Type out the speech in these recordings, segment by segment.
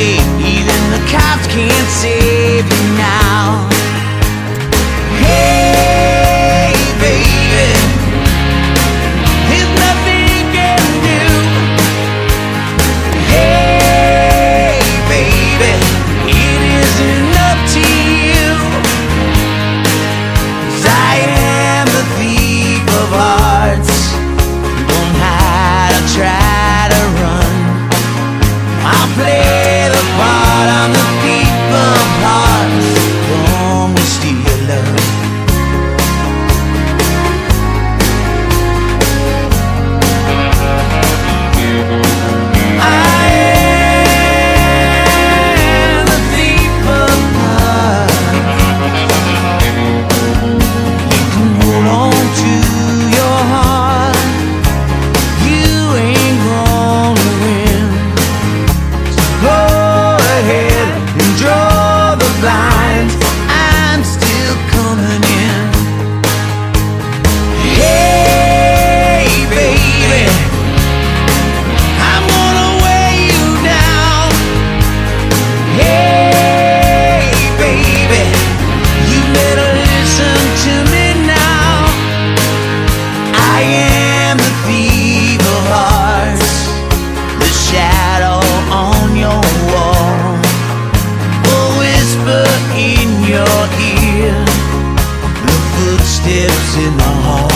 Even the cops can't save you now. choose hips in my heart.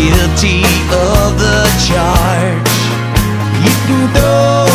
guilty of the charge, You can though.